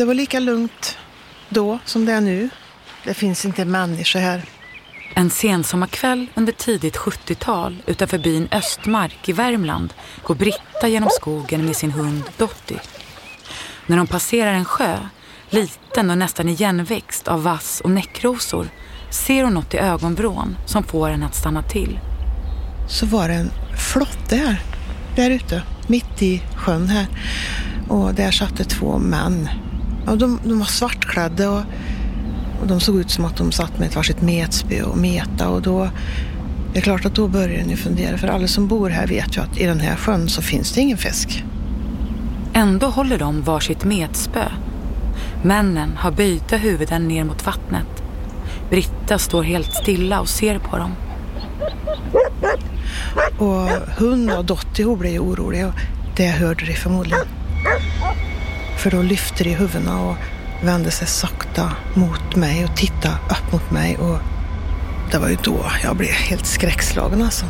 Det var lika lugnt då som det är nu. Det finns inte en människa här. En sensommarkväll under tidigt 70-tal utanför byn Östmark i Värmland går Britta genom skogen med sin hund Dotty. När de passerar en sjö, liten och nästan igenväxt av vass och näckrosor, ser hon något i ögonvrån som får henne att stanna till. Så var det en flotte här, där ute, mitt i sjön här. Och där satt det två män. Och de, de var svartklädda och, och de såg ut som att de satt med ett varsitt metspö och meta. Och då, det är klart att då börjar ni fundera, för alla som bor här vet ju att i den här sjön så finns det ingen fisk. Ändå håller de varsitt metspö. Männen har böjda huvuden ner mot vattnet. Britta står helt stilla och ser på dem. Och hon och Dottie hon blev ju oroliga och det hörde de förmodligen. För då lyfte de huvudena och vände sig sakta mot mig och tittade upp mot mig och det var ju då jag blev helt skräckslagen alltså.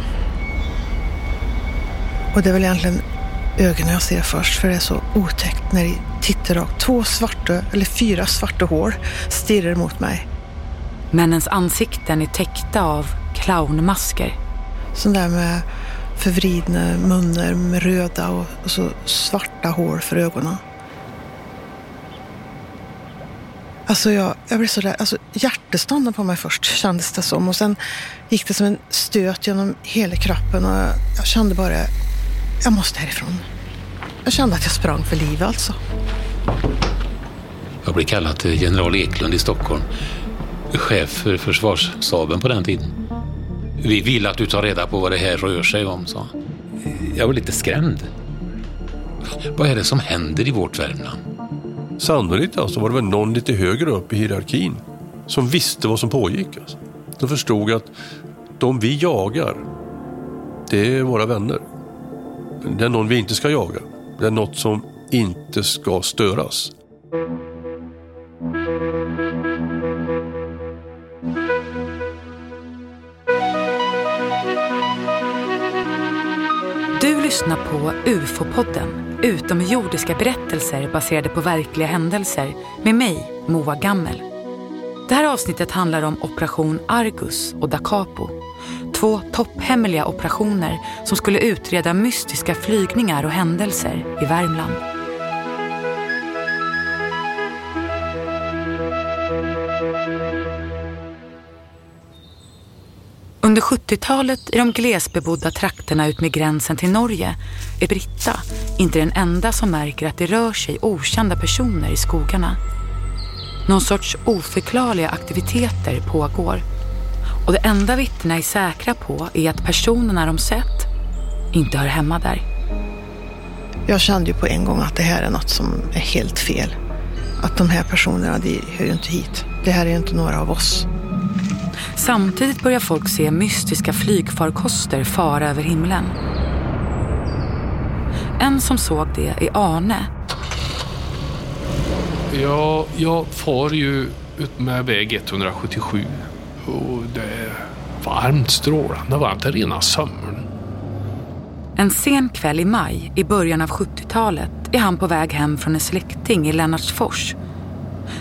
Och det är väl egentligen ögonen jag ser först för det är så otäckt när de tittar rakt. Två svarta, eller fyra svarta hål stirrar mot mig. Männens ansikten är täckta av clownmasker. Sån där med förvridna munnar med röda och, och så svarta hål för ögonen. Alltså jag, jag blev sådär, alltså hjärtestånden på mig först kändes det som och sen gick det som en stöt genom hela kroppen och jag, jag kände bara, jag måste härifrån. Jag kände att jag sprang för livet alltså. Jag blev kallad till general Eklund i Stockholm, chef för försvarsstaben på den tiden. Vi vill att du tar reda på vad det här rör sig om, sa han. Jag var lite skrämd. Vad är det som händer i vårt Värmland? Sannolikt alltså var det väl någon lite högre upp i hierarkin som visste vad som pågick. Alltså. De förstod att de vi jagar, det är våra vänner. Det är någon vi inte ska jaga. Det är något som inte ska störas. Lyssna på UFO-podden, utomjordiska berättelser baserade på verkliga händelser med mig, Moa Gammel. Det här avsnittet handlar om Operation Argus och Da Capo. Två topphemliga operationer som skulle utreda mystiska flygningar och händelser i Värmland. Under 70-talet i de glesbebodda trakterna ut med gränsen till Norge är Britta inte den enda som märker att det rör sig okända personer i skogarna. Någon sorts oförklarliga aktiviteter pågår. Och det enda vittnena är säkra på är att personerna de sett inte hör hemma där. Jag kände ju på en gång att det här är något som är helt fel. Att de här personerna, de hör ju inte hit. Det här är ju inte några av oss. Samtidigt börjar folk se mystiska flygfarkoster fara över himlen. En som såg det är Arne. Ja, jag far ju ut med väg 177 och det är varmt, strålande varmt. Det är rena sömnen. En sen kväll i maj i början av 70-talet är han på väg hem från en släkting i Lennartsfors.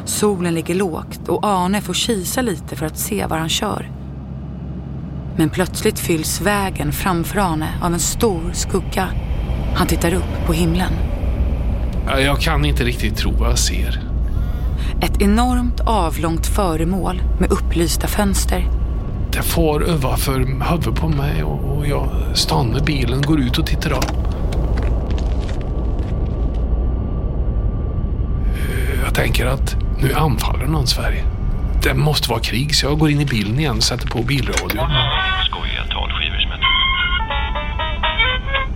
Solen ligger lågt och Arne får kisa lite för att se var han kör. Men plötsligt fylls vägen framför Arne av en stor skugga. Han tittar upp på himlen. Ja, Jag kan inte riktigt tro vad jag ser. Ett enormt avlångt föremål med upplysta fönster. Det far överför huvudet på mig och jag stannar bilen, går ut och tittar upp. Eh, Jag tänker att nu anfaller någon Sverige. Det måste vara krig, så jag går in i bilen igen och sätter på bilradion. skojiga talskivor som heter.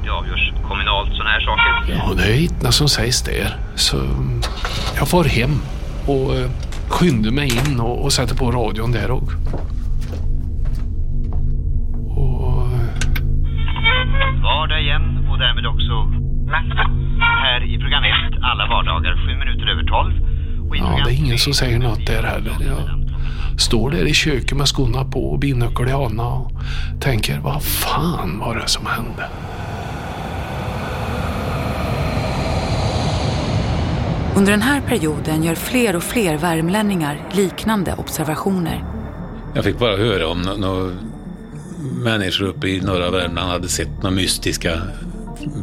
Det avgörs kommunalt sådana här saker. Ja, det är vittna som sägs där. Så jag far hem och eh, skyndar mig in och, och sätter på radion där och... och Vardag igen och därmed också natt. Här i program 1 alla vardagar 7 minuter över 12. Ja, det är ingen som säger något där heller. Jag står där i köket med skorna på och binnyckel i handen och tänker, vad fan var det som hände? Under den här perioden gör fler och fler värmlänningar liknande observationer. Jag fick bara höra om några människor uppe i norra Värmland hade sett några mystiska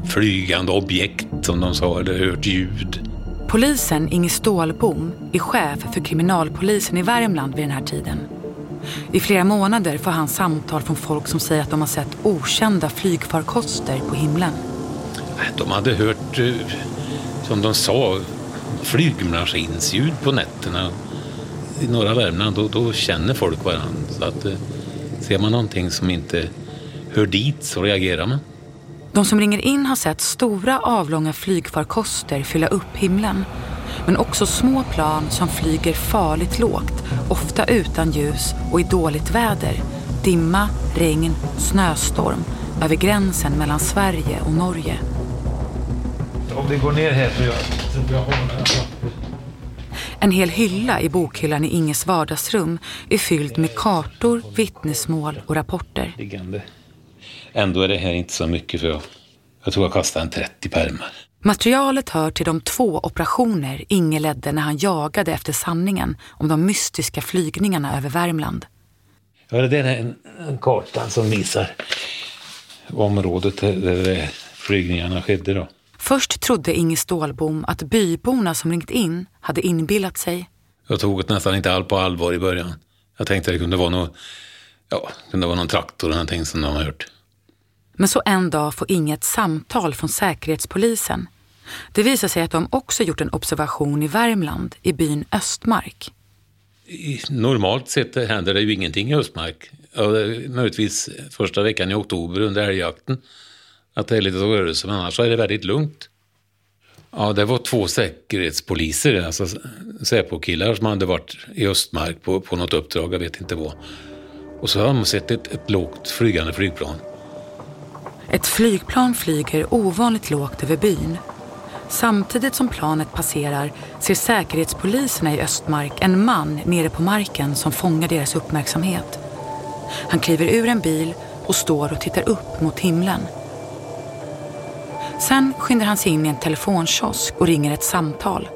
flygande objekt som de sa, eller hört ljud. Polisen Inge Stålbom är chef för kriminalpolisen i Värmland vid den här tiden. I flera månader får han samtal från folk som säger att de har sett okända flygfarkoster på himlen. De hade hört, eh, som de sa, flygmaskinsljud på nätterna. I norra Värmland, då, då känner folk varandra. Så att, eh, ser man någonting som inte hör dit så reagerar man. De som ringer in har sett stora avlånga flygfarkoster fylla upp himlen. Men också små plan som flyger farligt lågt, ofta utan ljus och i dåligt väder. Dimma, regn, snöstorm över gränsen mellan Sverige och Norge. Om det går ner här så jag, så jag En hel hylla i bokhyllan i Inges vardagsrum är fylld med kartor, vittnesmål och rapporter. Ändå är det här inte så mycket för jag, jag tror jag kastade en 30 pärmar. Materialet hör till de två operationer Inge ledde när han jagade efter sanningen om de mystiska flygningarna över Värmland. Ja, det är en, en karta som visar området där, flygningarna skedde då. Först trodde Inge Stålbom att byborna som ringt in hade inbillat sig. Jag tog det nästan inte alls på allvar i början. Jag tänkte det kunde vara någon, ja, kunde vara någon traktor eller någonting som de har hört. Men så en dag får Inge ett samtal från Säkerhetspolisen. Det visar sig att de också gjort en observation i Värmland, i byn Östmark. Normalt sett händer det ju ingenting i Östmark. Ja, möjligtvis första veckan i oktober under älgjakten. Att det är lite rörelse, men annars så är det väldigt lugnt. Ja, det var två säkerhetspoliser, alltså Säpo-killar som hade varit i Östmark på, på något uppdrag, jag vet inte vad. Och så har de sett ett, ett lågt flygande flygplan. Ett flygplan flyger ovanligt lågt över byn. Samtidigt som planet passerar ser säkerhetspoliserna i Östmark en man nere på marken som fångar deras uppmärksamhet. Han kliver ur en bil och står och tittar upp mot himlen. Sen skyndar han sig in i en telefonkiosk och ringer ett samtal.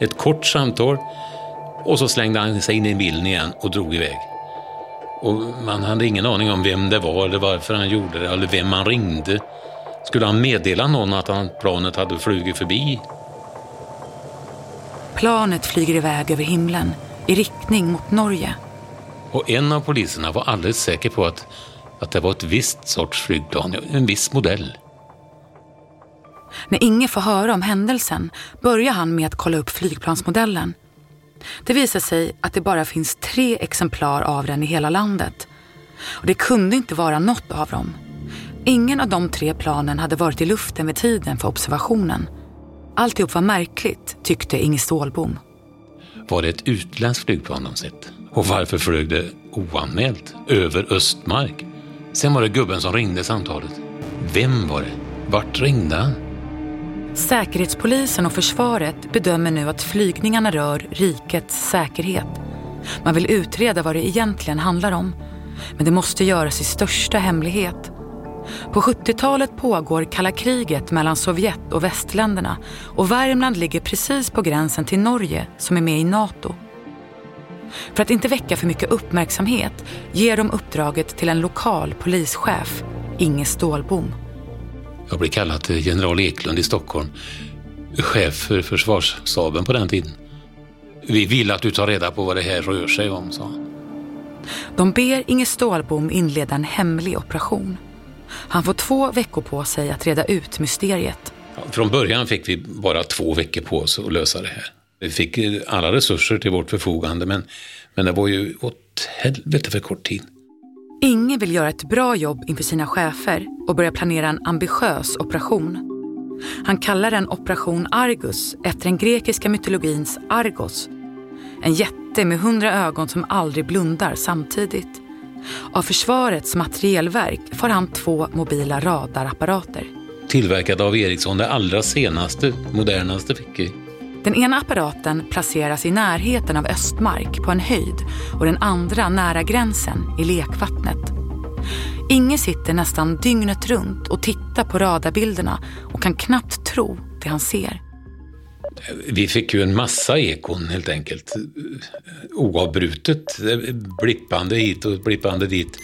Ett kort samtal och så slängde han sig in i bilen igen och drog iväg. Och man hade ingen aning om vem det var eller varför han gjorde det eller vem han ringde. Skulle han meddela någon att han, planet hade flugit förbi? Planet flyger iväg över himlen i riktning mot Norge. Och en av poliserna var alldeles säker på att, att det var ett visst sorts flygplan, en viss modell. När Inge får höra om händelsen börjar han med att kolla upp flygplansmodellen. Det visar sig att det bara finns tre exemplar av den i hela landet. Och det kunde inte vara något av dem. Ingen av de tre planen hade varit i luften vid tiden för observationen. Alltihop var märkligt, tyckte Inge Stålbom. Var det ett utländskt flygplan de sett? Och varför flög det oanmält över Östmark? Sen var det gubben som ringde samtalet. Vem var det? Vart ringde han? Säkerhetspolisen och försvaret bedömer nu att flygningarna rör rikets säkerhet. Man vill utreda vad det egentligen handlar om. Men det måste göras i största hemlighet. På 70-talet pågår kalla kriget mellan Sovjet och västländerna och Värmland ligger precis på gränsen till Norge som är med i NATO. För att inte väcka för mycket uppmärksamhet ger de uppdraget till en lokal polischef, Inge Stålbom. Jag blev kallad till general Eklund i Stockholm, chef för försvarsstaben på den tiden. Vi vill att du tar reda på vad det här rör sig om, sa han. De ber Inge Stålbom inleda en hemlig operation. Han får två veckor på sig att reda ut mysteriet. Från början fick vi bara två veckor på oss att lösa det här. Vi fick alla resurser till vårt förfogande, men, men det var ju åt helvete för kort tid. Inge vill göra ett bra jobb inför sina chefer och börja planera en ambitiös operation. Han kallar den Operation Argus efter den grekiska mytologins Argos. En jätte med hundra ögon som aldrig blundar samtidigt. Av försvarets materielverk får han två mobila radarapparater. Tillverkade av Ericsson, det allra senaste, modernaste fick vi. Den ena apparaten placeras i närheten av Östmark på en höjd och den andra nära gränsen i lekvattnet. Inge sitter nästan dygnet runt och tittar på radarbilderna och kan knappt tro det han ser. Vi fick ju en massa ekon helt enkelt. Oavbrutet. Blippande hit och blippande dit.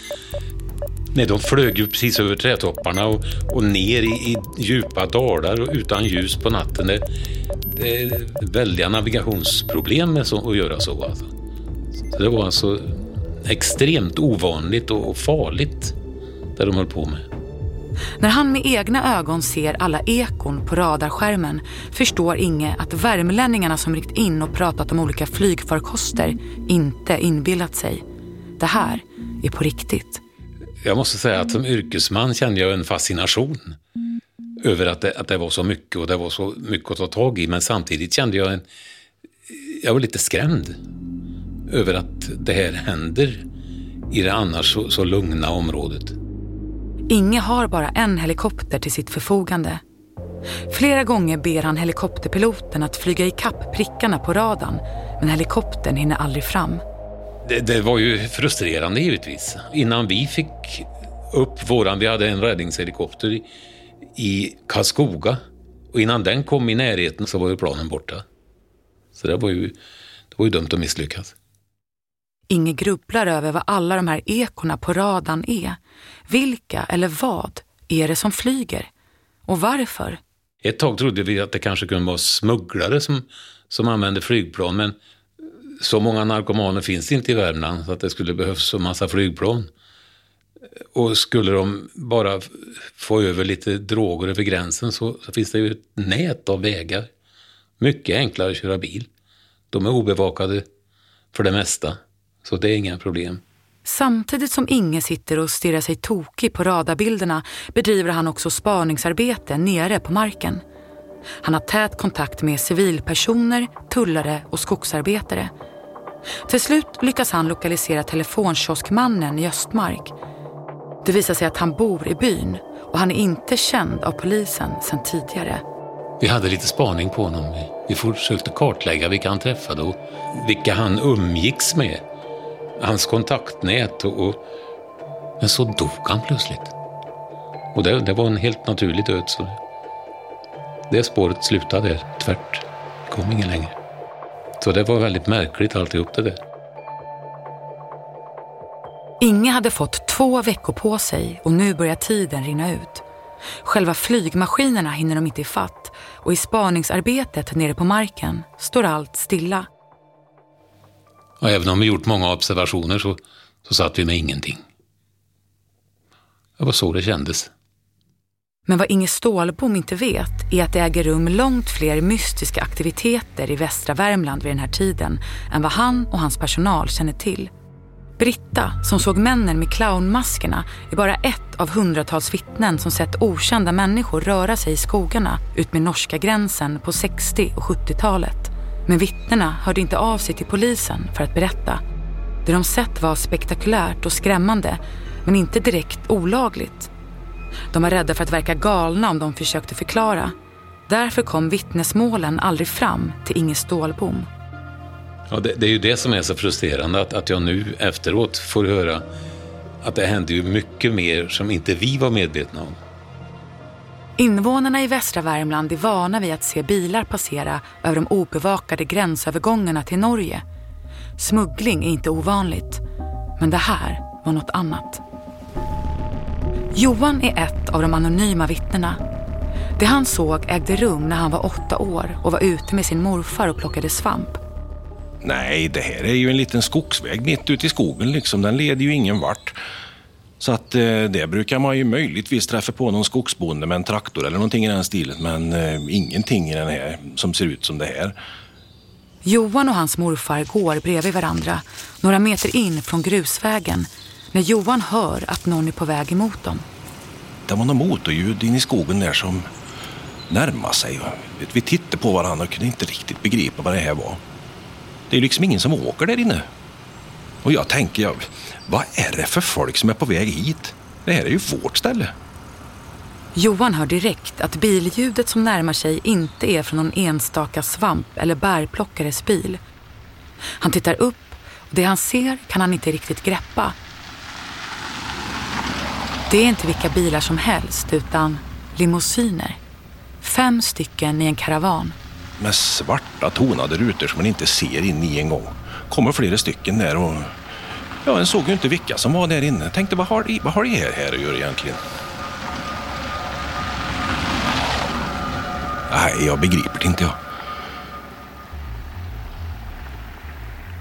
Nej, de flög ju precis över trädtopparna och, och ner i, i djupa dalar och utan ljus på natten. Det, det är väldiga navigationsproblem med så, att göra så. Alltså. så. Det var alltså extremt ovanligt och farligt det de höll på med. När han med egna ögon ser alla ekon på radarskärmen förstår Inge att värmlänningarna som ryckt in och pratat om olika flygfarkoster inte inbillat sig. Det här är på riktigt. Jag måste säga att som yrkesman kände jag en fascination över att det, att det var så mycket och det var så mycket att ta tag i. Men samtidigt kände jag en... Jag var lite skrämd över att det här händer i det annars så, så lugna området. Inge har bara en helikopter till sitt förfogande. Flera gånger ber han helikopterpiloten att flyga i kapp prickarna på radarn men helikoptern hinner aldrig fram. Det, det, var ju frustrerande givetvis. Innan vi fick upp våran, vi hade en räddningshelikopter i, i Karlskoga och innan den kom i närheten så var ju planen borta. Så det var ju, det var ju dumt att misslyckas. Inge grubblar över vad alla de här ekorna på radarn är. Vilka eller vad är det som flyger? Och varför? Ett tag trodde vi att det kanske kunde vara smugglare som, som använde flygplan, men så många narkomaner finns det inte i Värmland så att det skulle behövas så massa flygplan. Och skulle de bara få över lite droger över gränsen så, så finns det ju ett nät av vägar. Mycket enklare att köra bil. De är obevakade för det mesta, så det är inga problem. Samtidigt som Inge sitter och stirrar sig tokig på radarbilderna bedriver han också spaningsarbete nere på marken. Han har tät kontakt med civilpersoner, tullare och skogsarbetare. Till slut lyckas han lokalisera telefonkioskmannen i Östmark. Det visar sig att han bor i byn och han är inte känd av polisen sedan tidigare. Vi hade lite spaning på honom. Vi försökte kartlägga vilka han träffade och vilka han umgicks med. Hans kontaktnät och... och men så dog han plötsligt. Och det, det var en helt naturlig död. Så det spåret slutade tvärt. Det kom ingen längre. Så det var väldigt märkligt alltihop det där. Inge hade fått två veckor på sig och nu börjar tiden rinna ut. Själva flygmaskinerna hinner de inte ifatt och i spaningsarbetet nere på marken står allt stilla. Och även om vi gjort många observationer så, så satt vi med ingenting. Det var så det kändes. Men vad Inge Stålbom inte vet är att det äger rum långt fler mystiska aktiviteter i västra Värmland vid den här tiden än vad han och hans personal känner till. Britta, som såg männen med clownmaskerna, är bara ett av hundratals vittnen som sett okända människor röra sig i skogarna utmed norska gränsen på 60 och 70-talet. Men vittnena hörde inte av sig till polisen för att berätta. Det de sett var spektakulärt och skrämmande, men inte direkt olagligt. De var rädda för att verka galna om de försökte förklara. Därför kom vittnesmålen aldrig fram till Inge Stålbom. Ja, det, det, är ju det som är så frustrerande, att, att jag nu efteråt får höra att det hände ju mycket mer som inte vi var medvetna om. Invånarna i västra Värmland är vana vid att se bilar passera över de obevakade gränsövergångarna till Norge. Smuggling är inte ovanligt, men det här var något annat. Johan är ett av de anonyma vittnena. Det han såg ägde rum när han var åtta år och var ute med sin morfar och plockade svamp. Nej, det här är ju en liten skogsväg mitt ute i skogen. Liksom. Den leder ju ingen vart. Så att eh, det brukar man ju möjligtvis träffa på någon skogsbonde med en traktor eller någonting i den stilen. Men eh, ingenting i den här som ser ut som det här. Johan och hans morfar går bredvid varandra, några meter in från grusvägen när Johan hör att någon är på väg emot dem. Det var något motorljud in i skogen där som närmade sig. Vi tittade på varandra och kunde inte riktigt begripa vad det här var. Det är liksom ingen som åker där inne. Och jag tänker, jag, vad är det för folk som är på väg hit? Det här är ju vårt ställe. Johan hör direkt att billjudet som närmar sig inte är från någon enstaka svamp eller bärplockares bil. Han tittar upp och det han ser kan han inte riktigt greppa. Det är inte vilka bilar som helst utan limousiner. Fem stycken i en karavan. med svarta tonade rutor som man inte ser in i en gång. kommer flera stycken där och ja, en såg ju inte vilka som var där inne. Tänkte vad har, vad har det här, här att göra egentligen? Nej, jag begriper det inte jag.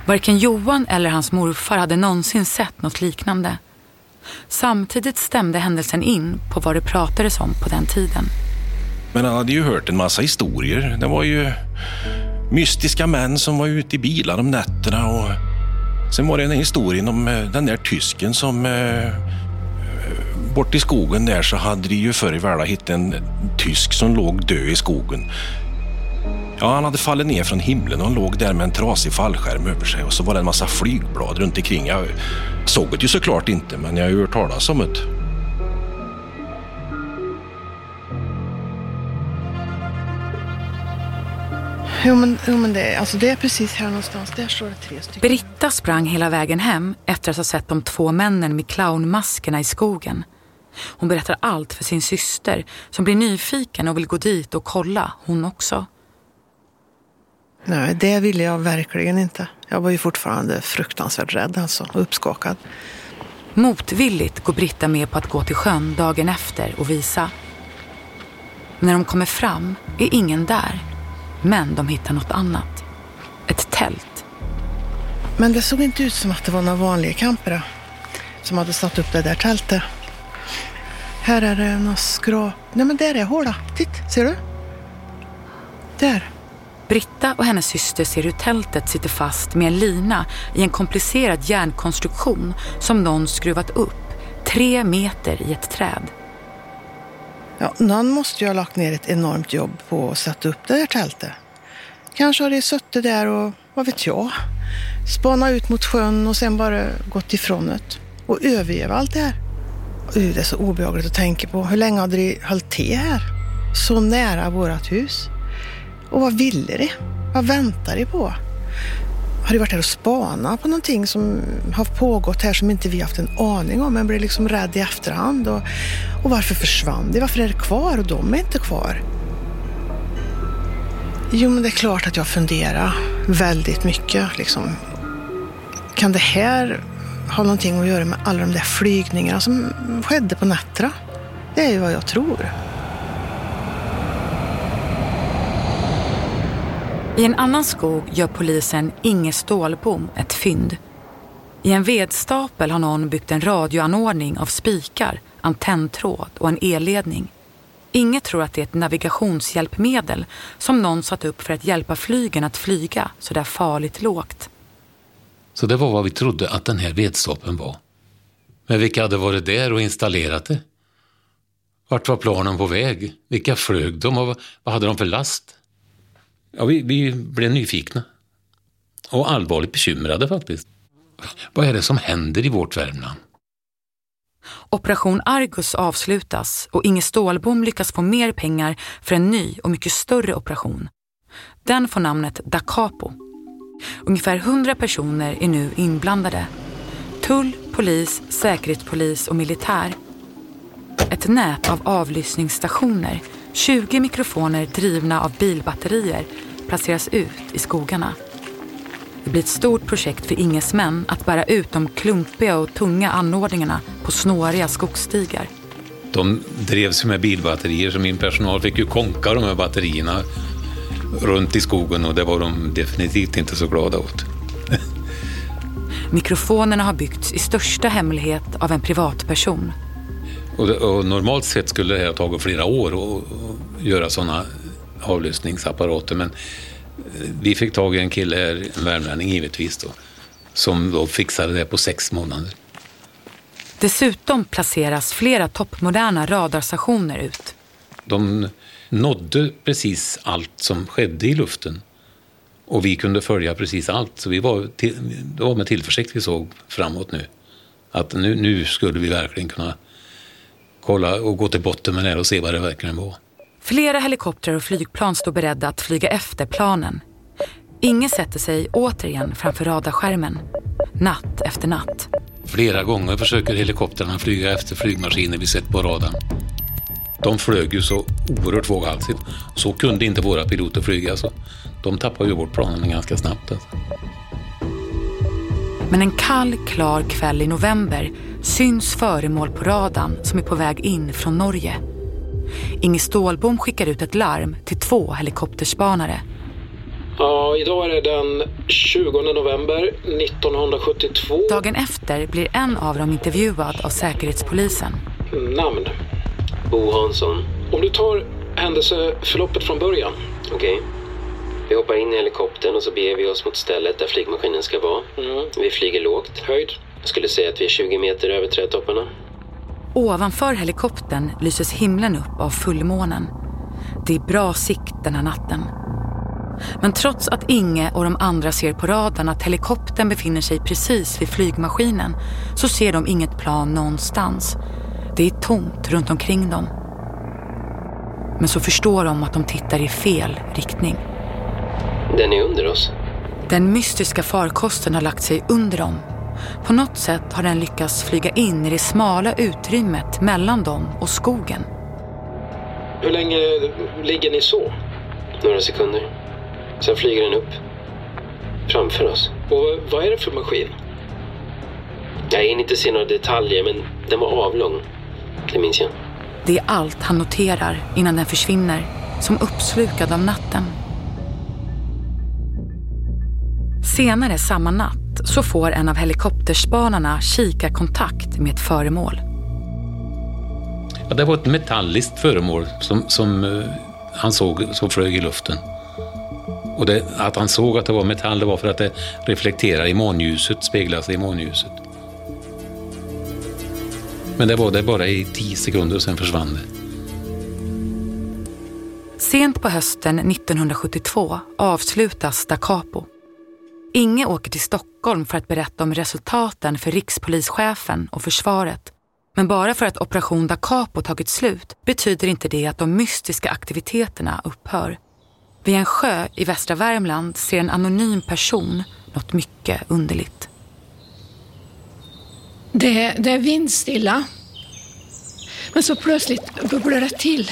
Varken Johan eller hans morfar hade någonsin sett något liknande. Samtidigt stämde händelsen in på vad det pratades om på den tiden. Men han hade ju hört en massa historier. Det var ju mystiska män som var ute i bilar om nätterna och sen var det en historien om eh, den där tysken som eh, eh, bort i skogen där så hade de ju förr i världen hittat en tysk som låg död i skogen. Ja, han hade fallit ner från himlen och låg där med en trasig fallskärm över sig och så var det en massa flygblad runt omkring. Jag såg det ju såklart inte, men jag har ju hört talas om det. Jo men, jo, men det, alltså det är precis här någonstans. Där står det tre stycken. Britta sprang hela vägen hem efter att ha sett de två männen med clownmaskerna i skogen. Hon berättar allt för sin syster som blir nyfiken och vill gå dit och kolla, hon också. Nej, det ville jag verkligen inte. Jag var ju fortfarande fruktansvärt rädd alltså, och uppskakad. Motvilligt går Britta med på att gå till sjön dagen efter och visa. När de kommer fram är ingen där. Men de hittar något annat. Ett tält. Men det såg inte ut som att det var några vanliga campare som hade satt upp det där tältet. Här är det några skrap... Nej men där är håla. Titt, ser du? Där. Britta och hennes syster ser hur tältet sitter fast med en lina i en komplicerad järnkonstruktion som någon skruvat upp tre meter i ett träd. Ja, någon måste ju ha lagt ner ett enormt jobb på att sätta upp det här tältet. Kanske har det suttit där och, vad vet jag, spanat ut mot sjön och sen bara gått ifrån det. Och övergett allt det här. Det är så obehagligt att tänka på. Hur länge hade de hållit till här? Så nära vårt hus. Och vad ville de? Vad väntade de på? Har de varit här och spanat på någonting som har pågått här som inte vi haft en aning om men blev liksom rädd i efterhand? Och, och varför försvann de? Varför är det kvar och de är inte kvar? Jo, men det är klart att jag funderar väldigt mycket. Liksom. Kan det här ha någonting att göra med alla de där flygningarna som skedde på nätterna? Det är ju vad jag tror. I en annan skog gör polisen Inge Stålbom ett fynd. I en vedstapel har någon byggt en radioanordning av spikar, antenntråd och en elledning. Inge tror att det är ett navigationshjälpmedel som någon satt upp för att hjälpa flygen att flyga så där farligt lågt. Så det var vad vi trodde att den här vedstapeln var. Men vilka hade varit där och installerat det? Vart var planen på väg? Vilka flög de och vad hade de för last? Ja, vi, vi blev nyfikna. Och allvarligt bekymrade faktiskt. Vad är det som händer i vårt Värmland? Operation Argus avslutas och Inge Stålbom lyckas få mer pengar för en ny och mycket större operation. Den får namnet Da Capo. Ungefär 100 personer är nu inblandade. Tull, polis, säkerhetspolis och militär. Ett nät av avlyssningsstationer, 20 mikrofoner drivna av bilbatterier placeras ut i skogarna. Det blir ett stort projekt för Inges män att bära ut de klumpiga och tunga anordningarna på snåriga skogsstigar. De drevs med bilbatterier så min personal fick ju konka de här batterierna runt i skogen och det var de definitivt inte så glada åt. Mikrofonerna har byggts i största hemlighet av en privatperson. Och, och normalt sett skulle det här ha tagit flera år att göra sådana avlyssningsapparater men vi fick tag i en kille här, en värmlänning givetvis då, som då fixade det på sex månader. Dessutom placeras flera toppmoderna radarstationer ut. De nådde precis allt som skedde i luften. Och vi kunde följa precis allt. Så vi var, till, det var med tillförsikt vi såg framåt nu. Att nu, nu skulle vi verkligen kunna kolla och gå till botten med det och se vad det verkligen var. Flera helikoptrar och flygplan står beredda att flyga efter planen. Ingen sätter sig återigen framför radarskärmen. Natt efter natt. Flera gånger försöker helikoptrarna flyga efter flygmaskiner vi sett på radarn. De flög ju så oerhört våghalsigt. Så kunde inte våra piloter flyga. Så de tappade ju bort planen ganska snabbt. Alltså. Men en kall, klar kväll i november syns föremål på radarn som är på väg in från Norge. Inge Stålbom skickar ut ett larm till två helikopterspanare. Ja, idag är det den 20 november 1972. Dagen efter blir en av dem intervjuad av Säkerhetspolisen. Namn? Bo Hansson. Om du tar händelseförloppet från början. Okej. Vi hoppar in i helikoptern och så beger vi oss mot stället där flygmaskinen ska vara. Mm. Vi flyger lågt. Höjd? Jag skulle säga att vi är 20 meter över trädtopparna. Ovanför helikoptern lyses himlen upp av fullmånen. Det är bra sikt den här natten. Men trots att Inge och de andra ser på radarn att helikoptern befinner sig precis vid flygmaskinen så ser de inget plan någonstans. Det är tomt runt omkring dem. Men så förstår de att de tittar i fel riktning. Den är under oss. Den mystiska farkosten har lagt sig under dem. På något sätt har den lyckats flyga in i det smala utrymmet mellan dem och skogen. Hur länge ligger ni så? Några sekunder. Sen flyger den upp. Framför oss. Och vad är det för maskin? Jag hinner inte se några detaljer, men den var avlång. Det minns jag. Det är allt han noterar innan den försvinner, som uppslukad av natten. Senare samma natt så får en av helikopterspanarna kikarkontakt med ett föremål. Ja, det var ett metalliskt föremål som, som uh, han såg som flög i luften. Och det, att han såg att det var metall det var för att det reflekterar i månljuset, speglar sig i månljuset. Men det var det bara i tio sekunder och sen försvann det. Sent på hösten 1972 avslutas Da Capo. Inge åker till Stockholm för att berätta om resultaten för rikspolischefen och försvaret. Men bara för att Operation Da Capo tagit slut betyder inte det att de mystiska aktiviteterna upphör. Vid en sjö i västra Värmland ser en anonym person något mycket underligt. Det, det är vindstilla. Men så plötsligt bubblar det till.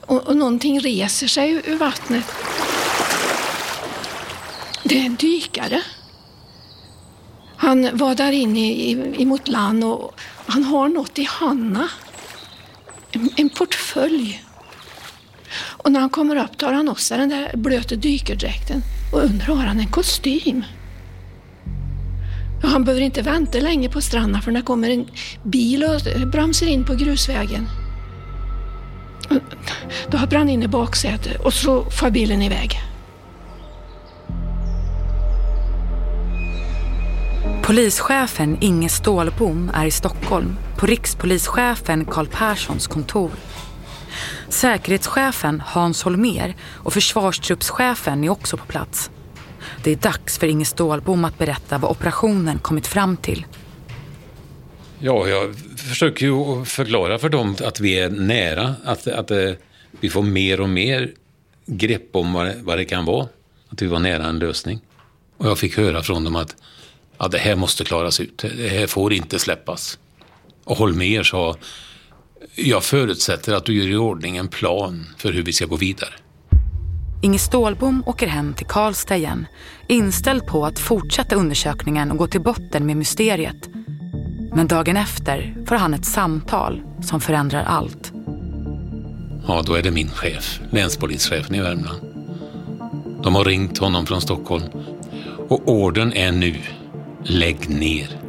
Och, och någonting reser sig ur vattnet. Det är en dykare. Han var där inne emot land och han har något i handen. En, en portfölj. Och när han kommer upp tar han av sig den där blöta dykardräkten och under har han en kostym. Och han behöver inte vänta länge på stranden för när kommer en bil och bromsar in på grusvägen. Då hoppar han in i baksätet och så far bilen iväg. Polischefen Inge Stålbom är i Stockholm på rikspolischefen Carl Perssons kontor. Säkerhetschefen Hans Holmer och försvarstruppschefen är också på plats. Det är dags för Inge Stålbom att berätta vad operationen kommit fram till. Ja, jag försöker ju förklara för dem att vi är nära, att, att eh, vi får mer och mer grepp om vad det, vad det kan vara. Att vi var nära en lösning. Och jag fick höra från dem att ja, det här måste klaras ut. Det här får inte släppas. Och Holmer sa, jag förutsätter att du gör i ordning en plan för hur vi ska gå vidare. Inge Stålbom åker hem till Karlstad igen, inställd på att fortsätta undersökningen och gå till botten med mysteriet. Men dagen efter får han ett samtal som förändrar allt. Ja, då är det min chef, länspolischefen i Värmland. De har ringt honom från Stockholm och orden är nu Lägg ner.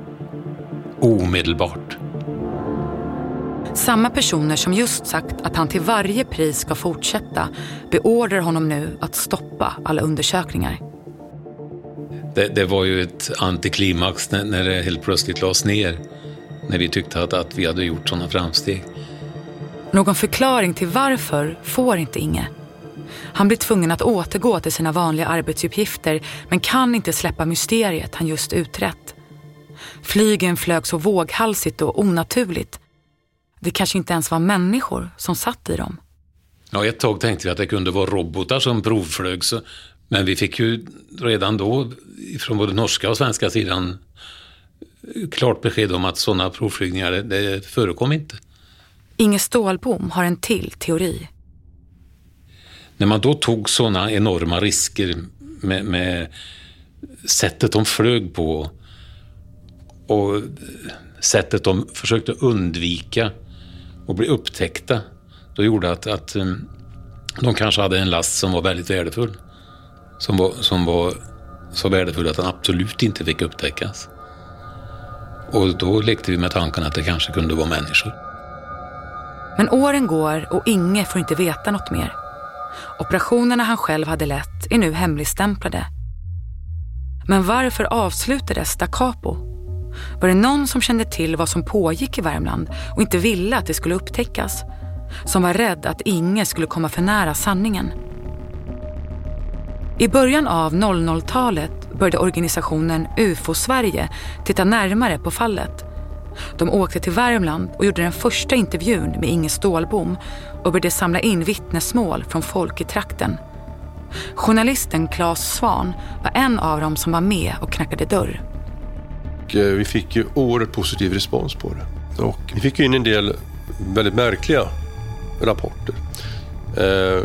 Omedelbart. Samma personer som just sagt att han till varje pris ska fortsätta beordrar honom nu att stoppa alla undersökningar. Det, det var ju ett antiklimax när, när det helt plötsligt lades ner. När vi tyckte att, att vi hade gjort sådana framsteg. Någon förklaring till varför får inte Inge. Han blir tvungen att återgå till sina vanliga arbetsuppgifter men kan inte släppa mysteriet han just utrett. Flygen flög så våghalsigt och onaturligt. Det kanske inte ens var människor som satt i dem. Ja, ett tag tänkte vi att det kunde vara robotar som provflög. Så, men vi fick ju redan då från både norska och svenska sidan klart besked om att sådana provflygningar, det förekom inte. Inge Stålbom har en till teori. När man då tog sådana enorma risker med, med sättet de flög på och sättet de försökte undvika att bli upptäckta, då gjorde att, att eh, de kanske hade en last som var väldigt värdefull. Som var, som var så värdefull att den absolut inte fick upptäckas. Och då lekte vi med tanken att det kanske kunde vara människor. Men åren går och Inge får inte veta något mer. Operationerna han själv hade lett är nu hemligstämplade. Men varför avslutades Da Capo? Var det någon som kände till vad som pågick i Värmland och inte ville att det skulle upptäckas? Som var rädd att Inge skulle komma för nära sanningen? I början av 00-talet började organisationen UFO Sverige titta närmare på fallet. De åkte till Värmland och gjorde den första intervjun med Inge Stålbom och började samla in vittnesmål från folk i trakten. Journalisten Claes Svan var en av dem som var med och knackade dörr. Eh, vi fick ju oerhört positiv respons på det. Och vi fick in en del väldigt märkliga rapporter. Eh,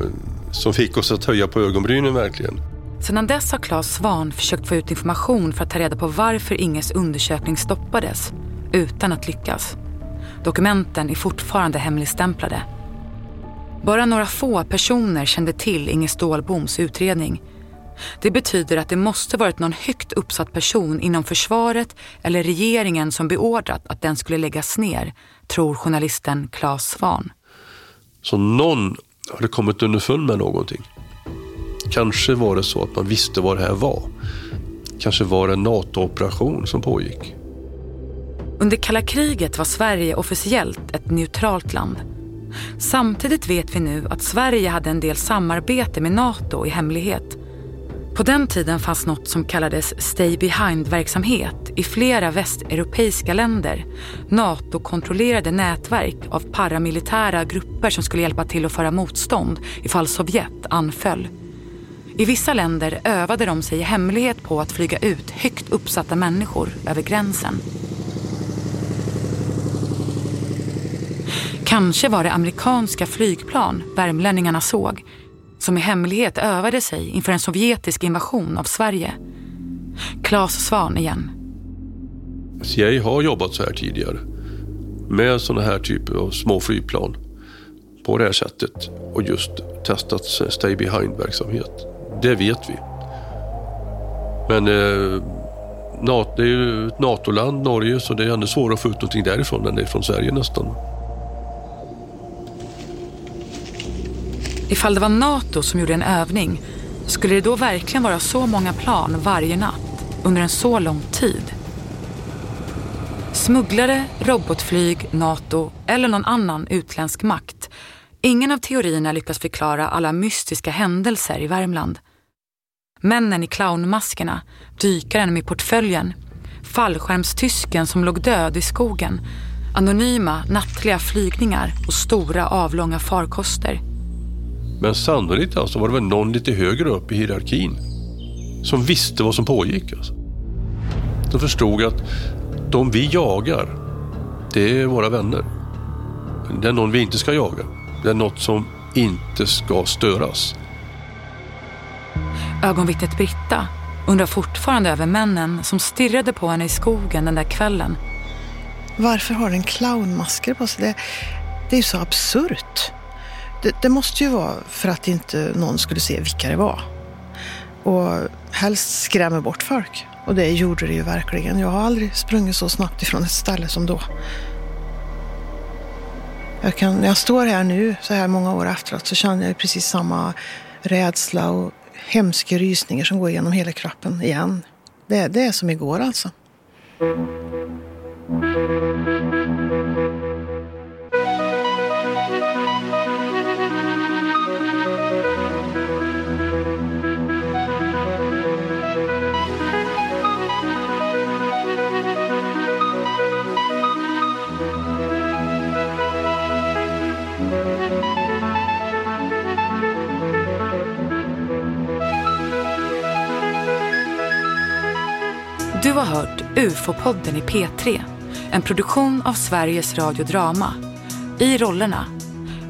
som fick oss att höja på ögonbrynen verkligen. Sedan dess har Claes Svan försökt få ut information för att ta reda på varför Inges undersökning stoppades, utan att lyckas. Dokumenten är fortfarande hemligstämplade. Bara några få personer kände till Inge Stålboms utredning. Det betyder att det måste varit någon högt uppsatt person inom försvaret eller regeringen som beordrat att den skulle läggas ner, tror journalisten Claes Svan. Så någon hade kommit underfund med någonting. Kanske var det så att man visste vad det här var. Kanske var det en NATO-operation som pågick. Under kalla kriget var Sverige officiellt ett neutralt land. Samtidigt vet vi nu att Sverige hade en del samarbete med NATO i hemlighet. På den tiden fanns något som kallades Stay Behind-verksamhet i flera västeuropeiska länder. NATO-kontrollerade nätverk av paramilitära grupper som skulle hjälpa till att föra motstånd ifall Sovjet anföll. I vissa länder övade de sig i hemlighet på att flyga ut högt uppsatta människor över gränsen. Kanske var det amerikanska flygplan värmlänningarna såg som i hemlighet övade sig inför en sovjetisk invasion av Sverige. Claes Svan igen. CIA har jobbat så här tidigare. Med sådana här typer av små flygplan. På det här sättet. Och just testat stay behind-verksamhet. Det vet vi. Men eh, NATO, det är ju ett NATO-land, Norge, så det är ännu svårare att få ut någonting därifrån än det är från Sverige nästan. Ifall det var NATO som gjorde en övning, skulle det då verkligen vara så många plan varje natt under en så lång tid? Smugglare, robotflyg, NATO eller någon annan utländsk makt. Ingen av teorierna lyckas förklara alla mystiska händelser i Värmland. Männen i clownmaskerna, dykaren med portföljen, fallskärmstysken som låg död i skogen, anonyma nattliga flygningar och stora avlånga farkoster. Men sannolikt alltså var det väl någon lite högre upp i hierarkin som visste vad som pågick. Alltså. De förstod att de vi jagar, det är våra vänner. Det är någon vi inte ska jaga. Det är något som inte ska störas. Ögonvittnet Britta undrar fortfarande över männen som stirrade på henne i skogen den där kvällen. Varför har den clownmasker på sig? Det, det är ju så absurt. Det, det, måste ju vara för att inte någon skulle se vilka det var. Och helst skrämmer bort folk. Och det gjorde det ju verkligen. Jag har aldrig sprungit så snabbt ifrån ett ställe som då. Jag kan, när jag står här nu, så här många år efteråt, så känner jag precis samma rädsla och hemska rysningar som går igenom hela kroppen igen. Det, det är som igår alltså. UFO-podden i P3, en produktion av Sveriges Radio Drama. I rollerna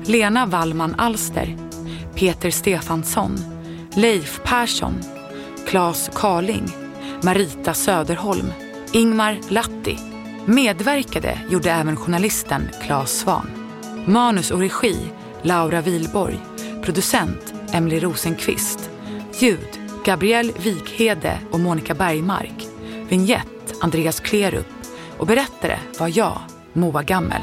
Lena Wallman Alster, Peter Stefansson, Leif Persson, Claes Karling, Marita Söderholm, Ingmar Latti. Medverkade gjorde även journalisten Claes Svan. Manus och regi Laura Vilborg. Producent Emily Rosenqvist. Ljud Gabrielle Vikhede och Monica Bergmark. Vignett Andreas Klerup. Och berättare var jag, Moa Gammel.